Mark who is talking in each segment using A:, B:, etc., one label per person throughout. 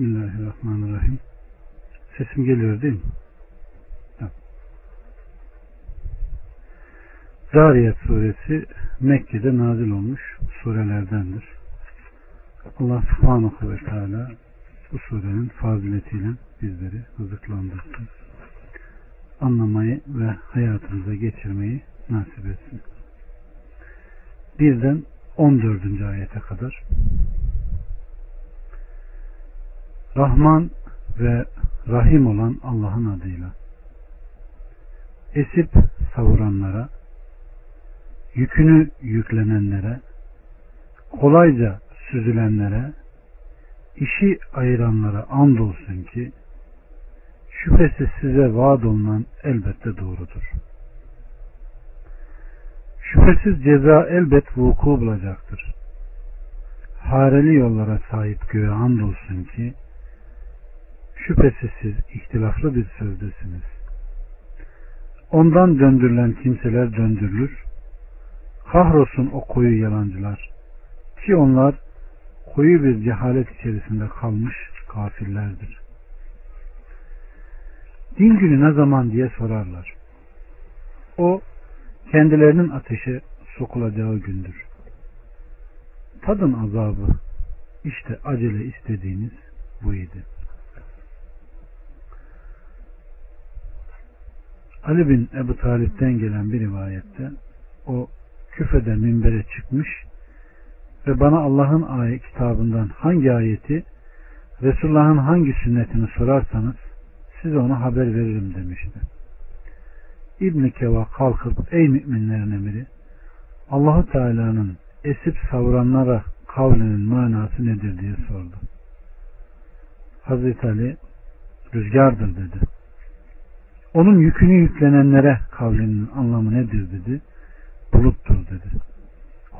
A: Bismillahirrahmanirrahim. Sesim geliyor değil mi? Tamam. Zariyat suresi Mekke'de nazil olmuş surelerdendir. Allah subhanahu ve teala bu surenin faziletiyle bizleri rızıklandırsın. Anlamayı ve hayatımıza geçirmeyi nasip etsin. Birden 14. ayete kadar Rahman ve Rahim olan Allah'ın adıyla esip savuranlara yükünü yüklenenlere kolayca süzülenlere işi ayıranlara andolsun ki şüphesiz size vaat olunan elbette doğrudur. Şüphesiz ceza elbet vuku bulacaktır. Hareli yollara sahip göğe andolsun ki şüphesiz siz ihtilaflı bir sözdesiniz. Ondan döndürülen kimseler döndürülür. Kahrolsun o koyu yalancılar. Ki onlar koyu bir cehalet içerisinde kalmış kafirlerdir. Din günü ne zaman diye sorarlar. O kendilerinin ateşe sokulacağı gündür. Tadın azabı işte acele istediğiniz bu idi. Ali bin Ebu Talip'ten gelen bir rivayette o küfede minbere çıkmış ve bana Allah'ın ayet kitabından hangi ayeti Resulullah'ın hangi sünnetini sorarsanız size ona haber veririm demişti. İbn Keva kalkıp ey müminlerin emiri Allahu Teala'nın esip savuranlara kavlinin manası nedir diye sordu. Hazreti Ali rüzgardır dedi. Onun yükünü yüklenenlere kavlinin anlamı nedir dedi. Buluttur dedi.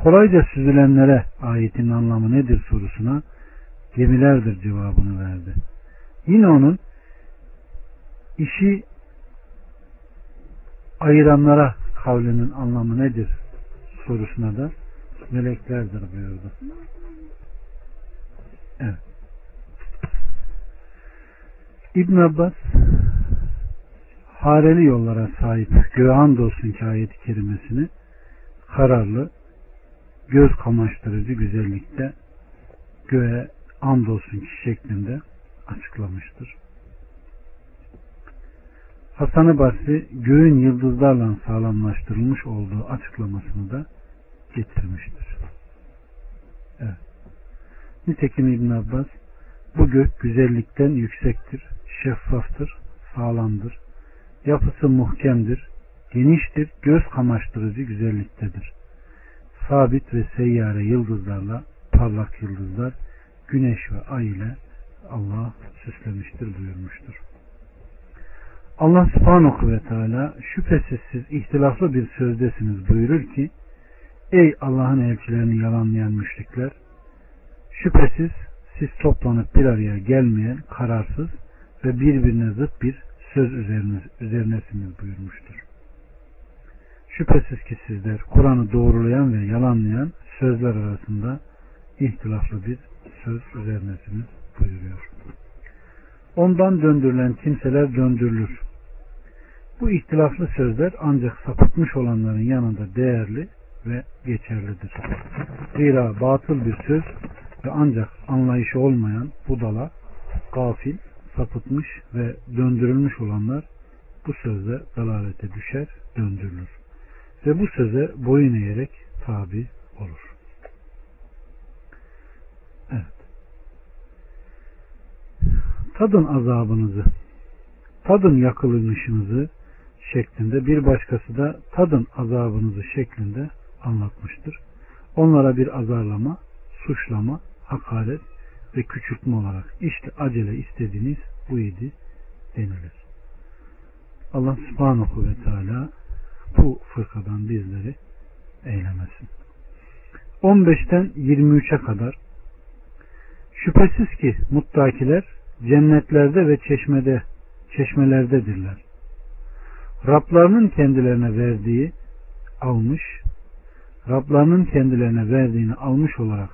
A: Kolayca süzülenlere ayetin anlamı nedir sorusuna gemilerdir cevabını verdi. Yine onun işi ayıranlara kavlinin anlamı nedir sorusuna da meleklerdir buyurdu. Evet. İbn Abbas hareli yollara sahip göğe andolsun ki ayeti kerimesini kararlı, göz kamaştırıcı güzellikte göğe andolsun ki şeklinde açıklamıştır. Hasan-ı Basri göğün yıldızlarla sağlamlaştırılmış olduğu açıklamasını da getirmiştir. Evet. Nitekim İbn Abbas bu gök güzellikten yüksektir, şeffaftır, sağlamdır, yapısı muhkemdir, geniştir, göz kamaştırıcı güzelliktedir. Sabit ve seyyare yıldızlarla parlak yıldızlar, güneş ve ay ile Allah süslemiştir buyurmuştur. Allah subhanahu ve teala şüphesiz siz ihtilaflı bir sözdesiniz buyurur ki Ey Allah'ın elçilerini yalanlayan müşrikler şüphesiz siz toplanıp bir araya gelmeyen kararsız ve birbirine zıt bir söz üzerine, üzerinesiniz buyurmuştur. Şüphesiz ki sizler Kur'an'ı doğrulayan ve yalanlayan sözler arasında ihtilaflı bir söz üzerinesiniz buyuruyor. Ondan döndürülen kimseler döndürülür. Bu ihtilaflı sözler ancak sapıtmış olanların yanında değerli ve geçerlidir. Zira batıl bir söz ve ancak anlayışı olmayan budala, gafil, sapıtmış ve döndürülmüş olanlar bu sözle dalalete düşer, döndürülür. Ve bu söze boyun eğerek tabi olur. Evet. Tadın azabınızı, tadın yakılmışınızı şeklinde bir başkası da tadın azabınızı şeklinde anlatmıştır. Onlara bir azarlama, suçlama, hakaret ve küçültme olarak işte acele istediğiniz bu idi denilir. Allah subhanahu ve teala bu fırkadan bizleri eylemesin. 15'ten 23'e kadar şüphesiz ki muttakiler cennetlerde ve çeşmede çeşmelerdedirler. Rablarının kendilerine verdiği almış, Rablarının kendilerine verdiğini almış olarak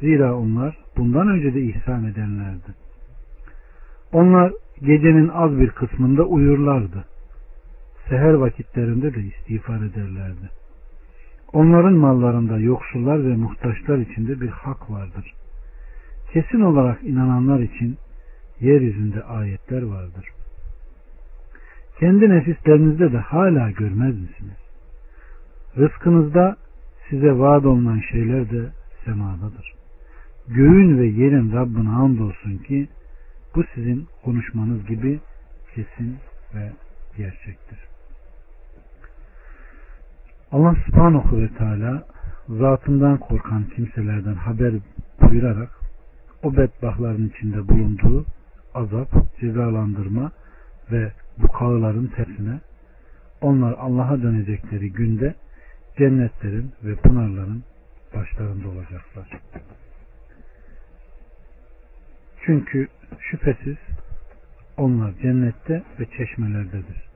A: zira onlar bundan önce de ihsan edenlerdi. Onlar gecenin az bir kısmında uyurlardı. Seher vakitlerinde de istiğfar ederlerdi. Onların mallarında yoksullar ve muhtaçlar içinde bir hak vardır. Kesin olarak inananlar için yeryüzünde ayetler vardır. Kendi nefislerinizde de hala görmez misiniz? Rızkınızda size vaat olunan şeyler de semadadır. Göğün ve yerin Rabbine andolsun ki bu sizin konuşmanız gibi kesin ve gerçektir. Allah subhanahu ve teala zatından korkan kimselerden haber buyurarak o bedbahtların içinde bulunduğu azap, cezalandırma ve bu kağıların tersine onlar Allah'a dönecekleri günde cennetlerin ve pınarların başlarında olacaklar. Çünkü şüphesiz onlar cennette ve çeşmelerdedir.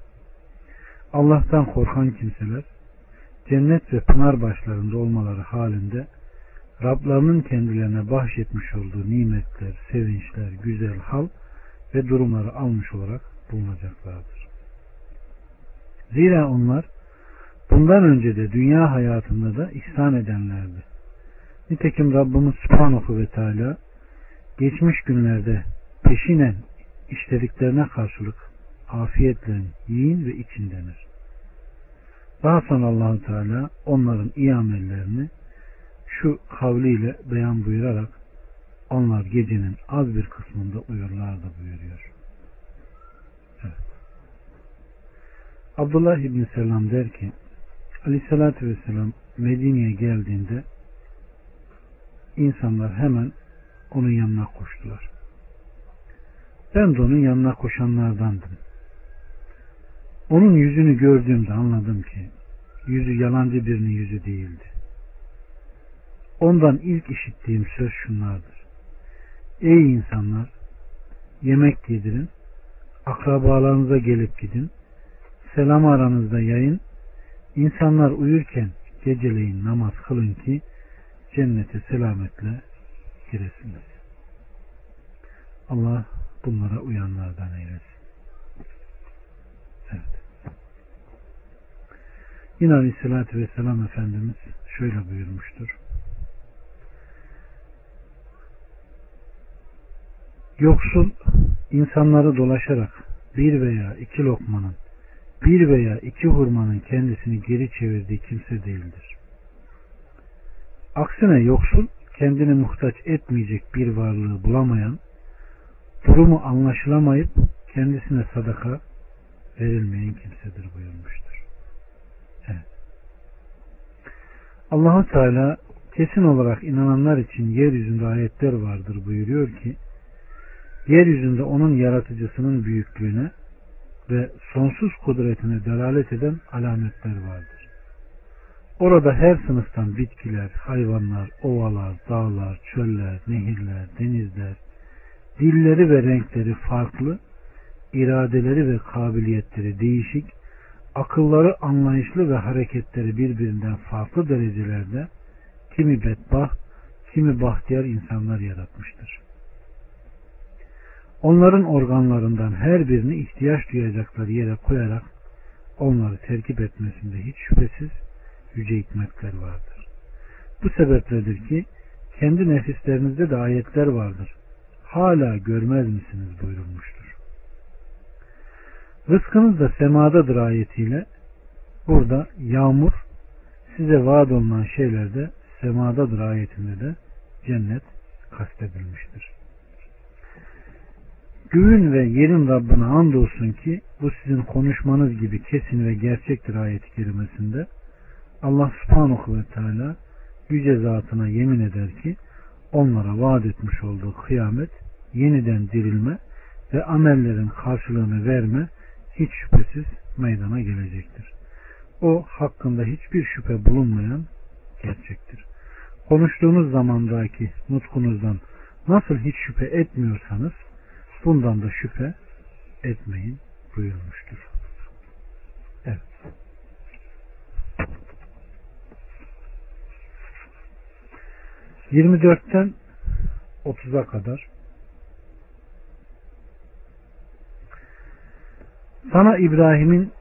A: Allah'tan korkan kimseler cennet ve pınar başlarında olmaları halinde Rablarının kendilerine bahşetmiş olduğu nimetler, sevinçler, güzel hal ve durumları almış olarak bulunacaklardır. Zira onlar bundan önce de dünya hayatında da ihsan edenlerdi. Nitekim Rabbimiz Subhanahu ve Teala geçmiş günlerde peşinen işlediklerine karşılık afiyetle yiyin ve için denir. Daha sonra Allahu Teala onların iyi amellerini şu kavliyle beyan buyurarak onlar gecenin az bir kısmında uyurlardı buyuruyor. Evet. Abdullah İbni Selam der ki Aleyhisselatü Vesselam Medine'ye geldiğinde insanlar hemen onun yanına koştular. Ben de onun yanına koşanlardandım. Onun yüzünü gördüğümde anladım ki yüzü yalancı birinin yüzü değildi. Ondan ilk işittiğim söz şunlardır. Ey insanlar! Yemek yedirin, akrabalarınıza gelip gidin, selam aranızda yayın, insanlar uyurken geceleyin namaz kılın ki cennete selametle giresiniz. Allah bunlara uyanlardan eylesin. Evet. Yine Aleyhisselatü Vesselam Efendimiz şöyle buyurmuştur. Yoksul insanları dolaşarak bir veya iki lokmanın, bir veya iki hurmanın kendisini geri çevirdiği kimse değildir. Aksine yoksul kendini muhtaç etmeyecek bir varlığı bulamayan, durumu anlaşılamayıp kendisine sadaka verilmeyen kimsedir buyurmuştur. Evet. allah Teala kesin olarak inananlar için yeryüzünde ayetler vardır buyuruyor ki yeryüzünde onun yaratıcısının büyüklüğüne ve sonsuz kudretine delalet eden alametler vardır. Orada her sınıftan bitkiler, hayvanlar, ovalar, dağlar, çöller, nehirler, denizler, dilleri ve renkleri farklı, iradeleri ve kabiliyetleri değişik, akılları anlayışlı ve hareketleri birbirinden farklı derecelerde kimi bedbaht, kimi bahtiyar insanlar yaratmıştır. Onların organlarından her birini ihtiyaç duyacakları yere koyarak onları terkip etmesinde hiç şüphesiz yüce hikmetler vardır. Bu sebepledir ki kendi nefislerinizde de ayetler vardır. Hala görmez misiniz buyurulmuştur. Rızkınız da semadadır ayetiyle burada yağmur size vaat olunan şeyler de semadadır ayetinde de cennet kastedilmiştir. Göğün ve yerin Rabbine andolsun ki bu sizin konuşmanız gibi kesin ve gerçektir ayeti kerimesinde Allah subhanahu ve teala yüce zatına yemin eder ki onlara vaat etmiş olduğu kıyamet, yeniden dirilme ve amellerin karşılığını verme hiç şüphesiz meydana gelecektir. O hakkında hiçbir şüphe bulunmayan gerçektir. Konuştuğunuz zamandaki nutkunuzdan nasıl hiç şüphe etmiyorsanız bundan da şüphe etmeyin buyurmuştur. Evet. 24'ten 30'a kadar Sana İbrahim'in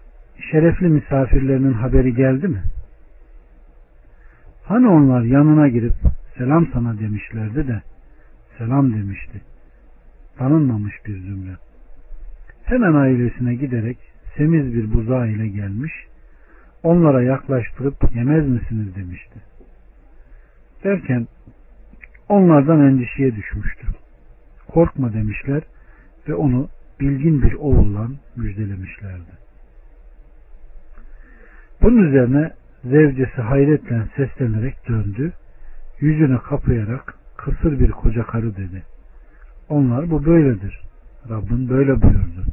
A: şerefli misafirlerinin haberi geldi mi? Hani onlar yanına girip selam sana demişlerdi de selam demişti. Tanınmamış bir zümre. Hemen ailesine giderek semiz bir buzağı ile gelmiş, onlara yaklaştırıp yemez misiniz demişti. Derken onlardan endişeye düşmüştü. Korkma demişler ve onu bilgin bir oğulla müjdelemişlerdi. Bunun üzerine zevcesi hayretle seslenerek döndü. Yüzünü kapayarak kısır bir koca karı dedi. Onlar bu böyledir. Rabbin böyle buyurdu.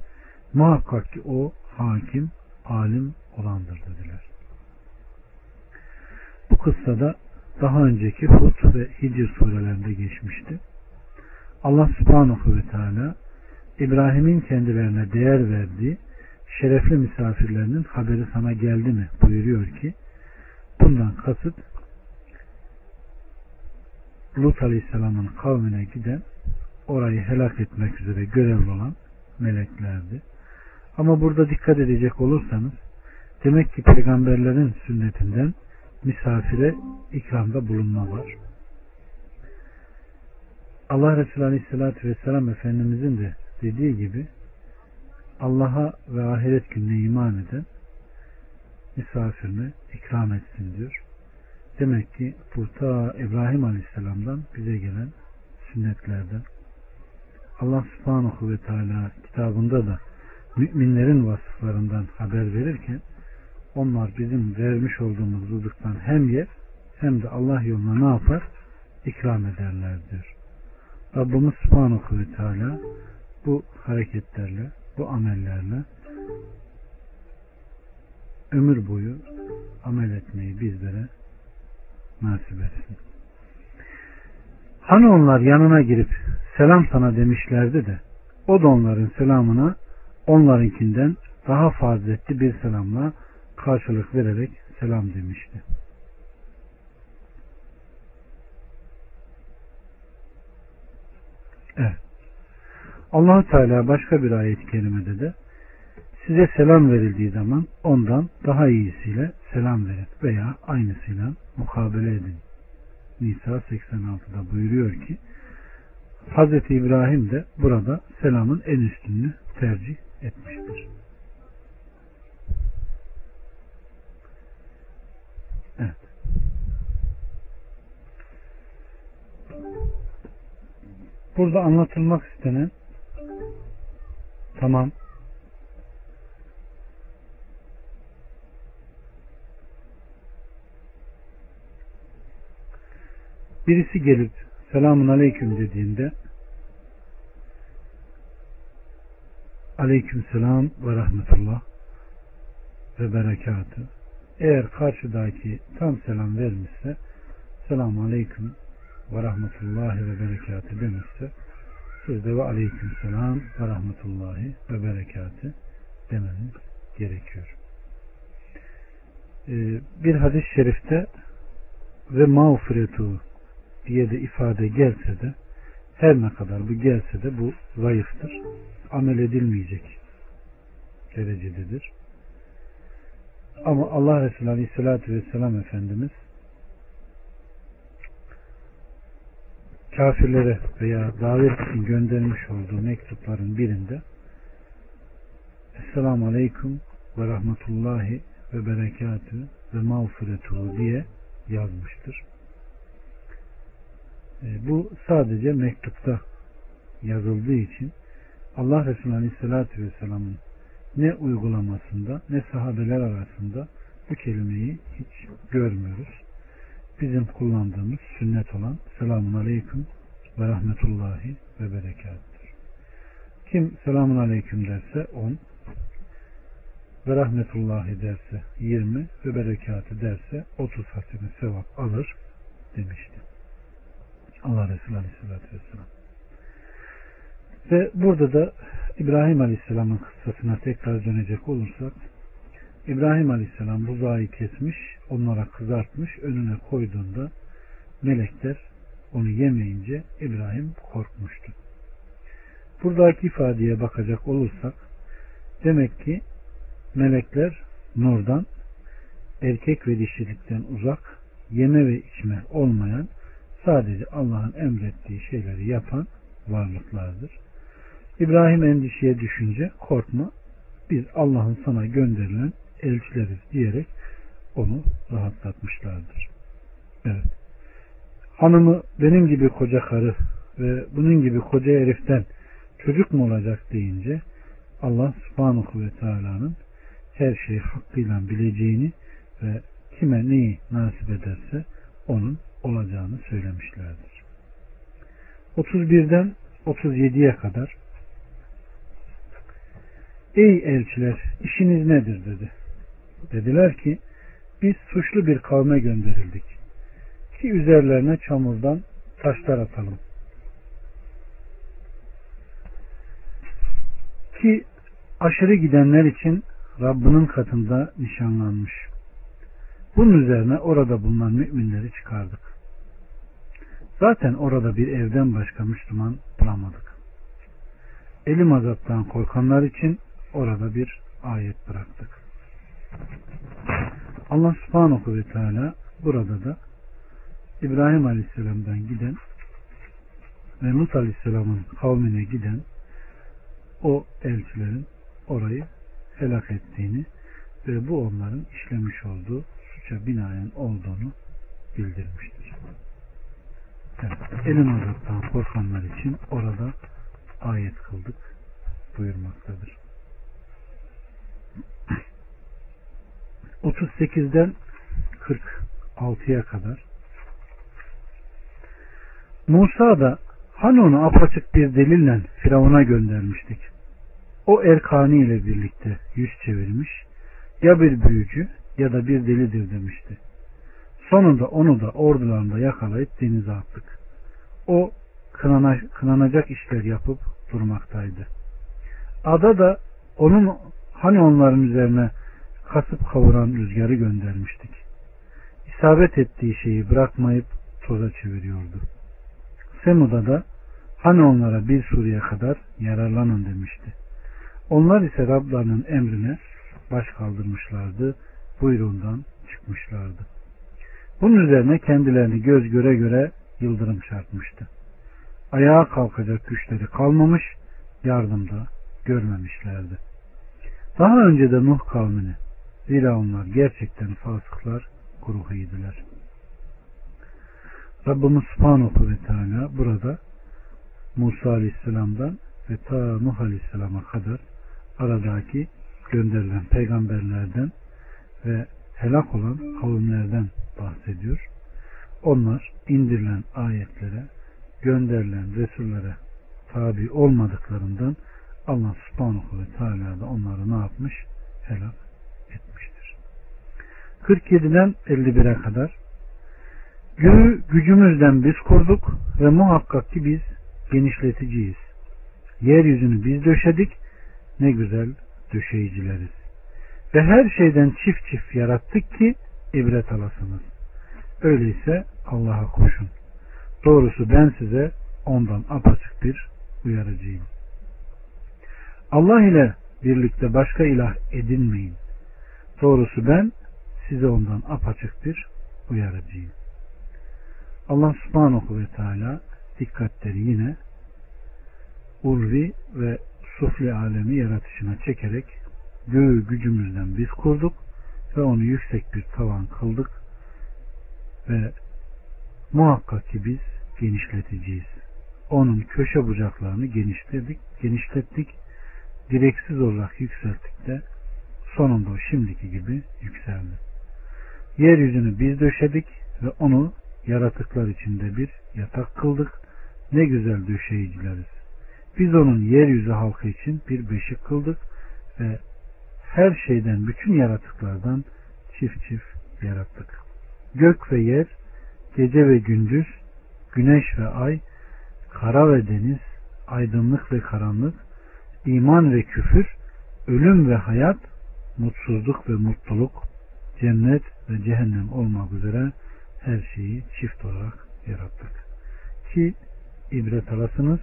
A: Muhakkak ki o hakim, alim olandır dediler. Bu kıssada daha önceki Hud ve Hicr surelerinde geçmişti. Allah subhanahu ve teala İbrahim'in kendilerine değer verdiği şerefli misafirlerinin haberi sana geldi mi buyuruyor ki bundan kasıt Lut Aleyhisselam'ın kavmine giden orayı helak etmek üzere görevli olan meleklerdi. Ama burada dikkat edecek olursanız demek ki peygamberlerin sünnetinden misafire ikramda bulunma var. Allah Resulü Aleyhisselatü Vesselam Efendimizin de dediği gibi Allah'a ve ahiret gününe iman eden misafirine ikram etsin diyor. Demek ki bu ta İbrahim Aleyhisselam'dan bize gelen sünnetlerden. Allah subhanahu ve teala kitabında da müminlerin vasıflarından haber verirken onlar bizim vermiş olduğumuz rızıktan hem yer hem de Allah yoluna ne yapar? İkram ederler diyor. Rabbimiz subhanahu ve teala bu hareketlerle, bu amellerle ömür boyu amel etmeyi bizlere nasip etsin. Hani onlar yanına girip selam sana demişlerdi de o da onların selamına onlarınkinden daha faziletli bir selamla karşılık vererek selam demişti. Evet. allah Teala başka bir ayet-i kerimede de size selam verildiği zaman ondan daha iyisiyle selam verin veya aynısıyla mukabele edin. Nisa 86'da buyuruyor ki Hz. İbrahim de burada selamın en üstününü tercih etmiştir. Evet. Burada anlatılmak istenen tamam. Birisi gelip selamun aleyküm dediğinde aleyküm selam ve rahmetullah ve berekatı eğer karşıdaki tam selam vermişse selamun aleyküm ve rahmetullahi ve berekatı demişse siz de ve aleyküm selam ve rahmetullahi ve berekatı demeniz gerekiyor. Ee, bir hadis-i şerifte ve mağfiretu diye de ifade gelse de her ne kadar bu gelse de bu zayıftır. Amel edilmeyecek derecededir. Ama Allah Resulü Aleyhisselatü Vesselam Efendimiz kafirlere veya davet için göndermiş olduğu mektupların birinde Esselamu Aleyküm ve Rahmetullahi ve Berekatü ve Mağfiretuhu diye yazmıştır. E, bu sadece mektupta yazıldığı için Allah Resulü Aleyhisselatü Vesselam'ın ne uygulamasında ne sahabeler arasında bu kelimeyi hiç görmüyoruz. Bizim kullandığımız sünnet olan selamun aleyküm ve rahmetullahi ve berekatüdür. Kim selamun aleyküm derse 10 ve rahmetullahi derse 20 ve berekatı derse 30 hasene sevap alır demişti. Allah Resulü Aleyhisselatü Vesselam. Ve burada da İbrahim Aleyhisselam'ın kıssasına tekrar dönecek olursak İbrahim Aleyhisselam buzağı kesmiş, onlara kızartmış, önüne koyduğunda melekler onu yemeyince İbrahim korkmuştu. Buradaki ifadeye bakacak olursak Demek ki melekler nurdan, erkek ve dişilikten uzak, yeme ve içme olmayan, sadece Allah'ın emrettiği şeyleri yapan varlıklardır. İbrahim endişeye düşünce korkma, biz Allah'ın sana gönderilen elçileriz diyerek onu rahatlatmışlardır. Evet. Hanımı benim gibi koca karı ve bunun gibi koca heriften çocuk mu olacak deyince Allah subhanahu ve teala'nın her şeyi hakkıyla bileceğini ve kime neyi nasip ederse onun olacağını söylemişlerdir. 31'den 37'ye kadar Ey elçiler işiniz nedir dedi. Dediler ki biz suçlu bir kavme gönderildik. Ki üzerlerine çamurdan taşlar atalım. Ki aşırı gidenler için Rabbinin katında nişanlanmış. Bunun üzerine orada bulunan müminleri çıkardık. Zaten orada bir evden başka Müslüman bulamadık. Elim azaptan korkanlar için orada bir ayet bıraktık. Allah subhanahu ve teala burada da İbrahim aleyhisselamdan giden ve Lut aleyhisselamın kavmine giden o elçilerin orayı helak ettiğini ve bu onların işlemiş olduğu suça binaen olduğunu bildirmiştir. Evet, elin azaptan korkanlar için orada ayet kıldık buyurmaktadır. 38'den 46'ya kadar Musa da hani onu apaçık bir delille Firavun'a göndermiştik. O Erkani ile birlikte yüz çevirmiş, ya bir büyücü ya da bir delidir demişti. Sonunda onu da ordularında yakalayıp denize attık. O kınana, kınanacak işler yapıp durmaktaydı. Ada da onun hani onların üzerine kasıp kavuran rüzgarı göndermiştik. İsabet ettiği şeyi bırakmayıp toza çeviriyordu. Semud'a da hani onlara bir sureye kadar yararlanın demişti. Onlar ise Rablarının emrine baş kaldırmışlardı, buyruğundan çıkmışlardı. Bunun üzerine kendilerini göz göre göre yıldırım çarpmıştı. Ayağa kalkacak güçleri kalmamış, yardımda görmemişlerdi. Daha önce de Nuh kavmini, zira onlar gerçekten fasıklar, gruhuydular. Rabbimiz Subhanahu ve Teala burada Musa Aleyhisselam'dan ve ta Nuh Aleyhisselam'a kadar aradaki gönderilen peygamberlerden ve helak olan kavimlerden bahsediyor. Onlar indirilen ayetlere, gönderilen Resullere tabi olmadıklarından Allah subhanahu ve teala da onları ne yapmış? Helak. 47'den 51'e kadar Göğü gücümüzden biz kurduk ve muhakkak ki biz genişleticiyiz. Yeryüzünü biz döşedik, ne güzel döşeyicileriz. Ve her şeyden çift çift yarattık ki ibret alasınız. Öyleyse Allah'a koşun. Doğrusu ben size ondan apaçık bir uyarıcıyım. Allah ile birlikte başka ilah edinmeyin. Doğrusu ben size ondan apaçık bir uyarıcıyım. Allah subhanahu ve teala dikkatleri yine urvi ve sufli alemi yaratışına çekerek göğü gücümüzden biz kurduk ve onu yüksek bir tavan kıldık ve muhakkak ki biz genişleteceğiz. Onun köşe bucaklarını genişledik, genişlettik, direksiz olarak yükselttik de sonunda o şimdiki gibi yükseldi. Yeryüzünü biz döşedik ve onu yaratıklar içinde bir yatak kıldık. Ne güzel döşeyicileriz. Biz onun yeryüzü halkı için bir beşik kıldık ve her şeyden bütün yaratıklardan çift çift yarattık. Gök ve yer, gece ve gündüz, güneş ve ay, kara ve deniz, aydınlık ve karanlık, iman ve küfür, ölüm ve hayat, mutsuzluk ve mutluluk, cennet ve cehennem olmak üzere her şeyi çift olarak yarattık. Ki ibret alasınız,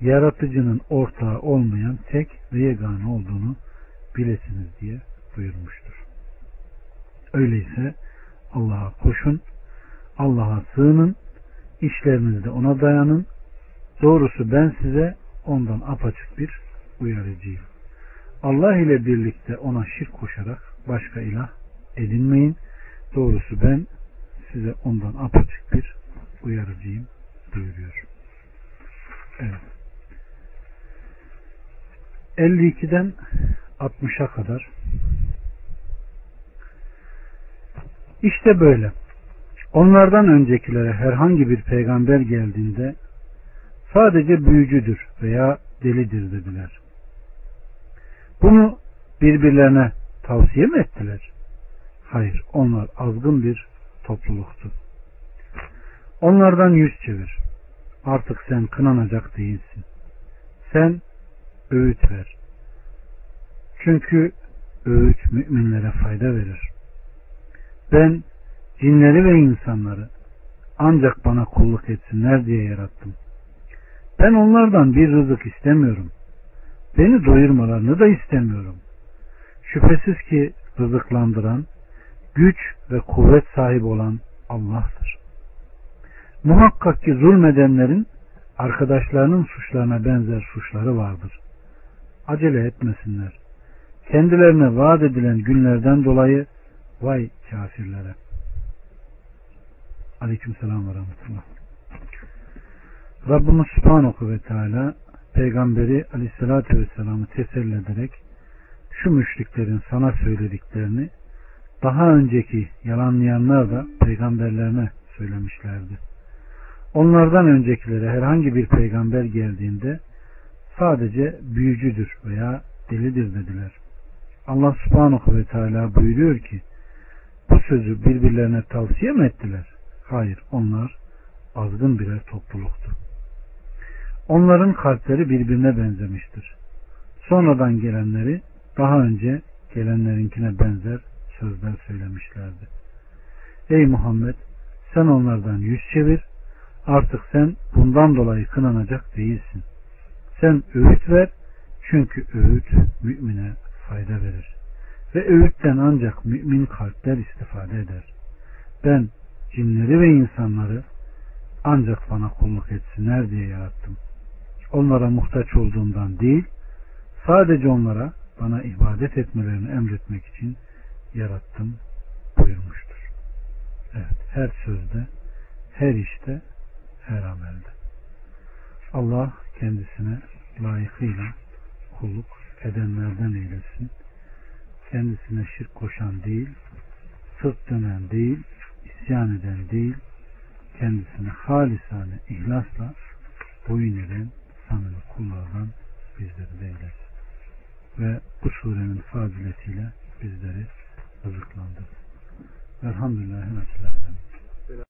A: yaratıcının ortağı olmayan tek ve yegane olduğunu bilesiniz diye buyurmuştur. Öyleyse Allah'a koşun, Allah'a sığının, işlerinizde ona dayanın. Doğrusu ben size ondan apaçık bir uyarıcıyım. Allah ile birlikte ona şirk koşarak başka ilah edinmeyin. Doğrusu ben size ondan apaçık bir uyarıcıyım buyuruyor. Evet. 52'den 60'a kadar İşte böyle. Onlardan öncekilere herhangi bir peygamber geldiğinde sadece büyücüdür veya delidir dediler. Bunu birbirlerine tavsiye mi ettiler? Hayır, onlar azgın bir topluluktu. Onlardan yüz çevir. Artık sen kınanacak değilsin. Sen öğüt ver. Çünkü öğüt müminlere fayda verir. Ben cinleri ve insanları ancak bana kulluk etsinler diye yarattım. Ben onlardan bir rızık istemiyorum. Beni doyurmalarını da istemiyorum. Şüphesiz ki rızıklandıran, güç ve kuvvet sahibi olan Allah'tır. Muhakkak ki zulmedenlerin arkadaşlarının suçlarına benzer suçları vardır. Acele etmesinler. Kendilerine vaat edilen günlerden dolayı vay kafirlere. Aleyküm selam ve rahmetullah. Rabbimiz Subhanahu ve Teala peygamberi aleyhissalatü vesselam'ı teselli ederek şu müşriklerin sana söylediklerini daha önceki yalanlayanlar da peygamberlerine söylemişlerdi. Onlardan öncekilere herhangi bir peygamber geldiğinde sadece büyücüdür veya delidir dediler. Allah subhanahu ve teala buyuruyor ki bu sözü birbirlerine tavsiye mi ettiler? Hayır onlar azgın birer topluluktu. Onların kalpleri birbirine benzemiştir. Sonradan gelenleri daha önce gelenlerinkine benzer sözler söylemişlerdi. Ey Muhammed sen onlardan yüz çevir artık sen bundan dolayı kınanacak değilsin. Sen öğüt ver çünkü öğüt mümine fayda verir. Ve öğütten ancak mümin kalpler istifade eder. Ben cinleri ve insanları ancak bana kulluk etsinler diye yarattım. Onlara muhtaç olduğumdan değil, sadece onlara bana ibadet etmelerini emretmek için yarattım buyurmuştur. Evet, her sözde, her işte, her amelde. Allah kendisine layıkıyla kulluk edenlerden eylesin. Kendisine şirk koşan değil, sırt dönen değil, isyan eden değil, kendisine halisane ihlasla boyun eden samimi kullardan bizleri de eylesin. Ve bu surenin faziletiyle bizleri rızıklandır. Elhamdülillahi Rabbil.